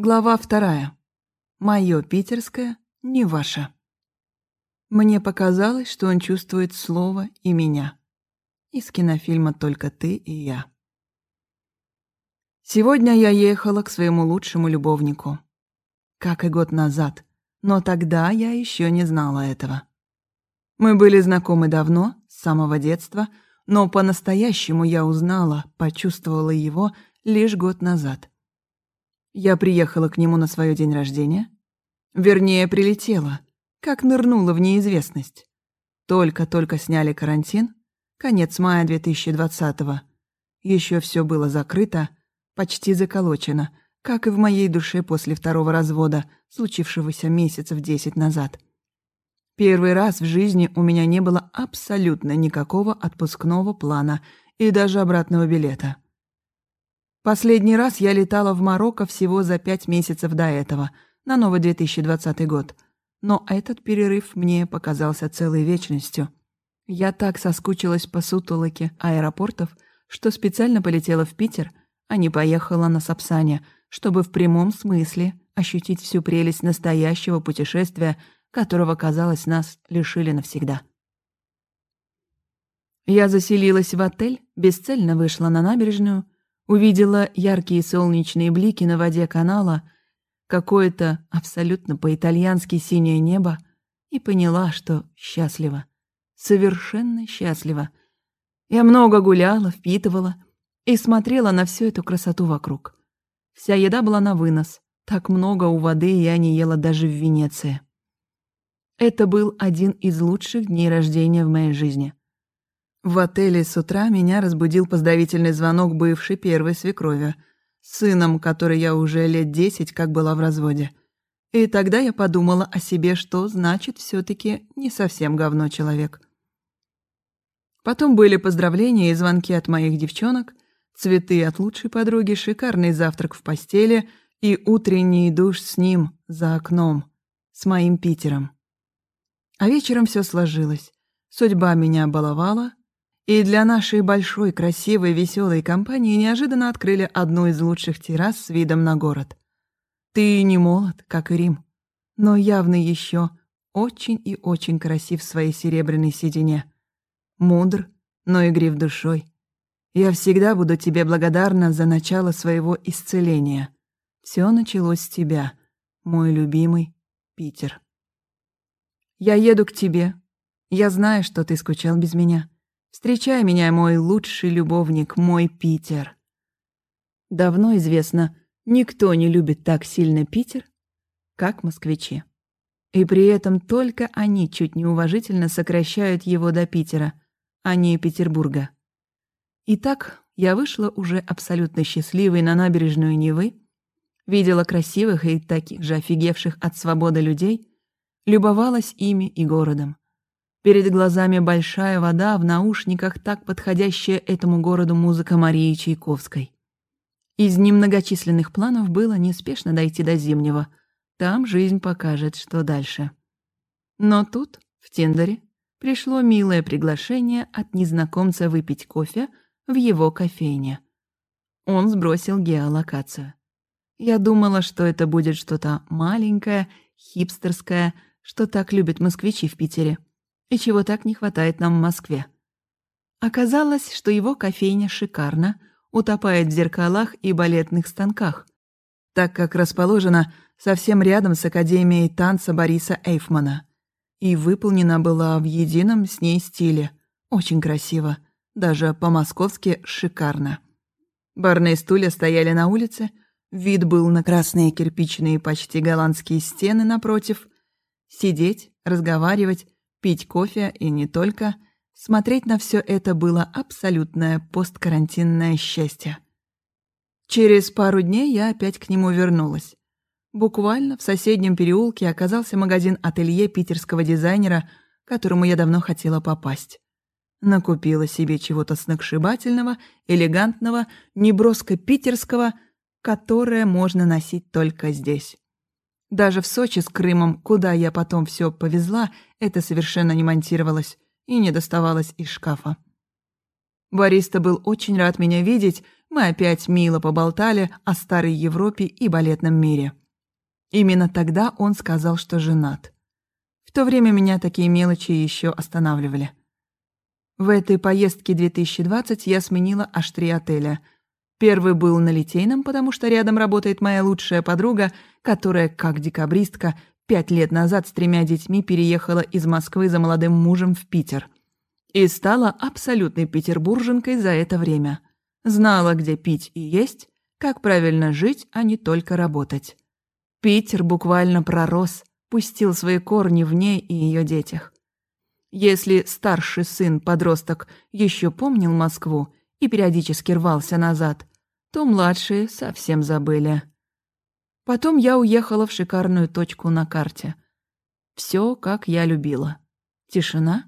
Глава вторая. Моё питерское, не ваше. Мне показалось, что он чувствует слово и меня. Из кинофильма «Только ты и я». Сегодня я ехала к своему лучшему любовнику. Как и год назад, но тогда я еще не знала этого. Мы были знакомы давно, с самого детства, но по-настоящему я узнала, почувствовала его лишь год назад. Я приехала к нему на свой день рождения. Вернее, прилетела, как нырнула в неизвестность. Только-только сняли карантин, конец мая 2020-го. Еще все было закрыто, почти заколочено, как и в моей душе после второго развода, случившегося месяцев десять назад. Первый раз в жизни у меня не было абсолютно никакого отпускного плана и даже обратного билета. Последний раз я летала в Марокко всего за пять месяцев до этого, на новый 2020 год. Но этот перерыв мне показался целой вечностью. Я так соскучилась по сутолоке аэропортов, что специально полетела в Питер, а не поехала на Сапсане, чтобы в прямом смысле ощутить всю прелесть настоящего путешествия, которого, казалось, нас лишили навсегда. Я заселилась в отель, бесцельно вышла на набережную — Увидела яркие солнечные блики на воде канала, какое-то абсолютно по-итальянски синее небо и поняла, что счастлива. Совершенно счастлива. Я много гуляла, впитывала и смотрела на всю эту красоту вокруг. Вся еда была на вынос. Так много у воды я не ела даже в Венеции. Это был один из лучших дней рождения в моей жизни. В отеле с утра меня разбудил поздравительный звонок бывшей первой свекрови, сыном, который я уже лет десять как была в разводе. И тогда я подумала о себе, что значит все таки не совсем говно человек. Потом были поздравления и звонки от моих девчонок, цветы от лучшей подруги, шикарный завтрак в постели и утренний душ с ним за окном, с моим Питером. А вечером все сложилось. Судьба меня баловала, и для нашей большой, красивой, веселой компании неожиданно открыли одну из лучших террас с видом на город. Ты не молод, как и Рим, но явно еще очень и очень красив в своей серебряной седине. Мудр, но игрив душой. Я всегда буду тебе благодарна за начало своего исцеления. Все началось с тебя, мой любимый Питер. Я еду к тебе. Я знаю, что ты скучал без меня. Встречай меня, мой лучший любовник, мой Питер. Давно известно, никто не любит так сильно Питер, как москвичи. И при этом только они чуть неуважительно сокращают его до Питера, а не Петербурга. Итак, я вышла уже абсолютно счастливой на набережную Невы, видела красивых и таких же офигевших от свободы людей, любовалась ими и городом. Перед глазами большая вода, в наушниках так подходящая этому городу музыка Марии Чайковской. Из немногочисленных планов было неспешно дойти до Зимнего. Там жизнь покажет, что дальше. Но тут, в Тиндере, пришло милое приглашение от незнакомца выпить кофе в его кофейне. Он сбросил геолокацию. Я думала, что это будет что-то маленькое, хипстерское, что так любят москвичи в Питере и чего так не хватает нам в Москве. Оказалось, что его кофейня шикарна, утопает в зеркалах и балетных станках, так как расположена совсем рядом с Академией танца Бориса Эйфмана. И выполнена была в едином с ней стиле. Очень красиво, даже по-московски шикарно. Барные стулья стояли на улице, вид был на красные кирпичные почти голландские стены напротив. Сидеть, разговаривать пить кофе и не только, смотреть на все это было абсолютное посткарантинное счастье. Через пару дней я опять к нему вернулась. Буквально в соседнем переулке оказался магазин-ателье питерского дизайнера, которому я давно хотела попасть. Накупила себе чего-то сногсшибательного, элегантного, неброско-питерского, которое можно носить только здесь. Даже в Сочи с Крымом, куда я потом все повезла, это совершенно не монтировалось и не доставалось из шкафа. Бориста был очень рад меня видеть, мы опять мило поболтали о старой Европе и балетном мире. Именно тогда он сказал, что женат. В то время меня такие мелочи еще останавливали. В этой поездке 2020 я сменила аж три отеля. Первый был на Литейном, потому что рядом работает моя лучшая подруга, которая, как декабристка, пять лет назад с тремя детьми переехала из Москвы за молодым мужем в Питер. И стала абсолютной петербурженкой за это время. Знала, где пить и есть, как правильно жить, а не только работать. Питер буквально пророс, пустил свои корни в ней и ее детях. Если старший сын, подросток, еще помнил Москву и периодически рвался назад, то младшие совсем забыли. Потом я уехала в шикарную точку на карте. Все, как я любила. Тишина,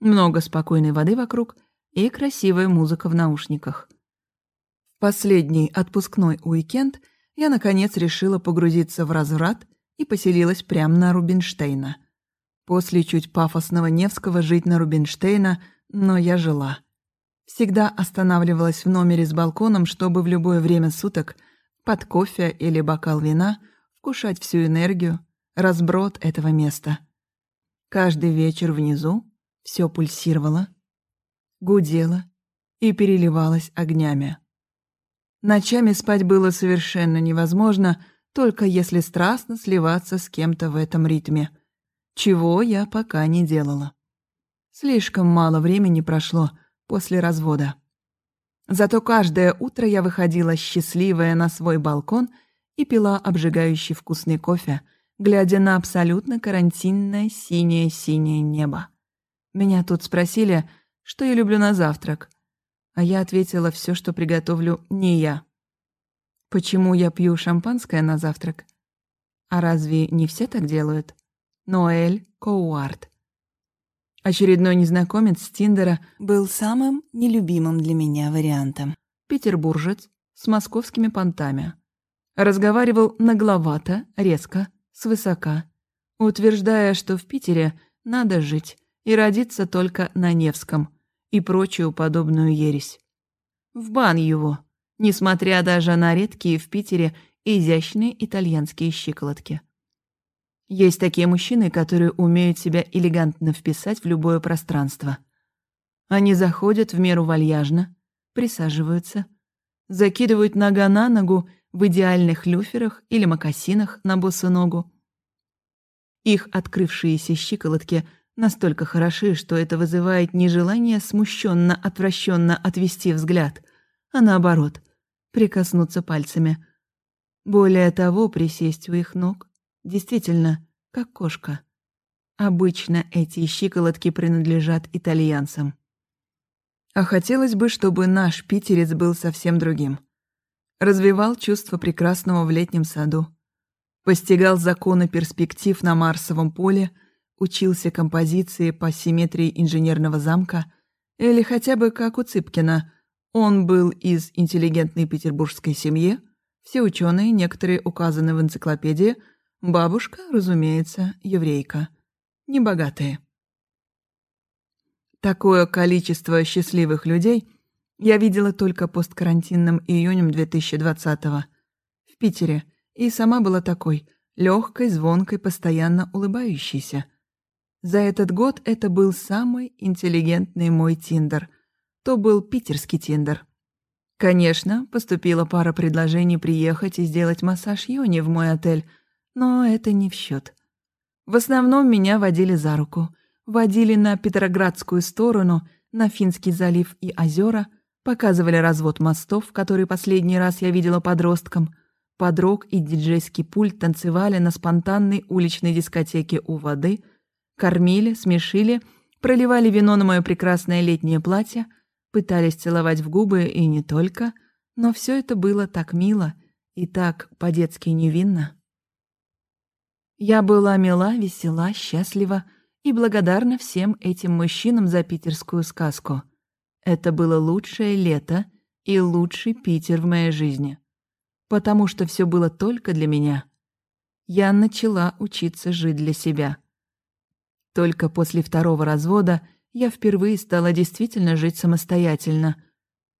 много спокойной воды вокруг и красивая музыка в наушниках. Последний отпускной уикенд я, наконец, решила погрузиться в разврат и поселилась прямо на Рубинштейна. После чуть пафосного Невского жить на Рубинштейна, но я жила. Всегда останавливалась в номере с балконом, чтобы в любое время суток под кофе или бокал вина вкушать всю энергию, разброд этого места. Каждый вечер внизу все пульсировало, гудело и переливалось огнями. Ночами спать было совершенно невозможно, только если страстно сливаться с кем-то в этом ритме, чего я пока не делала. Слишком мало времени прошло после развода. Зато каждое утро я выходила счастливая на свой балкон и пила обжигающий вкусный кофе, глядя на абсолютно карантинное синее-синее небо. Меня тут спросили, что я люблю на завтрак — а я ответила все, что приготовлю не я. Почему я пью шампанское на завтрак? А разве не все так делают? Ноэль Коуарт. Очередной незнакомец с Тиндера был самым нелюбимым для меня вариантом. Петербуржец с московскими понтами. Разговаривал нагловато, резко, свысока, утверждая, что в Питере надо жить и родиться только на Невском – и прочую подобную ересь. В бан его, несмотря даже на редкие в Питере изящные итальянские щиколотки. Есть такие мужчины, которые умеют себя элегантно вписать в любое пространство. Они заходят в меру вальяжно, присаживаются, закидывают нога на ногу в идеальных люферах или мокасинах на босу ногу. Их открывшиеся щиколотки – настолько хороши, что это вызывает не желание смущенно, отвращенно отвести взгляд, а наоборот, прикоснуться пальцами. Более того, присесть у их ног, действительно, как кошка. Обычно эти щиколотки принадлежат итальянцам. А хотелось бы, чтобы наш питерец был совсем другим. Развивал чувство прекрасного в летнем саду. Постигал законы перспектив на Марсовом поле — учился композиции по симметрии инженерного замка, или хотя бы как у Цыпкина. Он был из интеллигентной петербургской семьи, все ученые, некоторые указаны в энциклопедии, бабушка, разумеется, еврейка. Небогатые. Такое количество счастливых людей я видела только посткарантинным июнем 2020-го в Питере, и сама была такой, легкой, звонкой, постоянно улыбающейся. За этот год это был самый интеллигентный мой Тиндер. То был питерский Тиндер. Конечно, поступила пара предложений приехать и сделать массаж Йони в мой отель, но это не в счет. В основном меня водили за руку. Водили на Петроградскую сторону, на Финский залив и озера, показывали развод мостов, который последний раз я видела подростком. Подрог и диджейский пульт танцевали на спонтанной уличной дискотеке у воды — Кормили, смешили, проливали вино на мое прекрасное летнее платье, пытались целовать в губы и не только, но все это было так мило и так по-детски невинно. Я была мила, весела, счастлива и благодарна всем этим мужчинам за питерскую сказку. Это было лучшее лето и лучший Питер в моей жизни. Потому что все было только для меня. Я начала учиться жить для себя — только после второго развода я впервые стала действительно жить самостоятельно.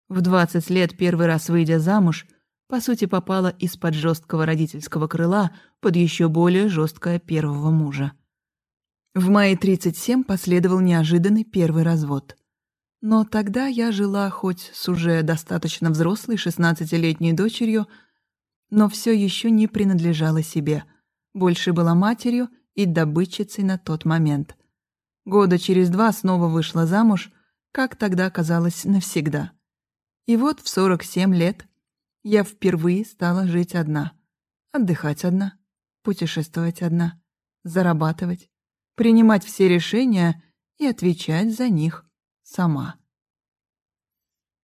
В 20 лет, первый раз выйдя замуж, по сути попала из-под жесткого родительского крыла под еще более жесткое первого мужа. В мае 37 последовал неожиданный первый развод. Но тогда я жила хоть с уже достаточно взрослой 16-летней дочерью, но все еще не принадлежала себе. Больше была матерью и добытчицей на тот момент. Года через два снова вышла замуж, как тогда казалось навсегда. И вот в 47 лет я впервые стала жить одна, отдыхать одна, путешествовать одна, зарабатывать, принимать все решения и отвечать за них сама.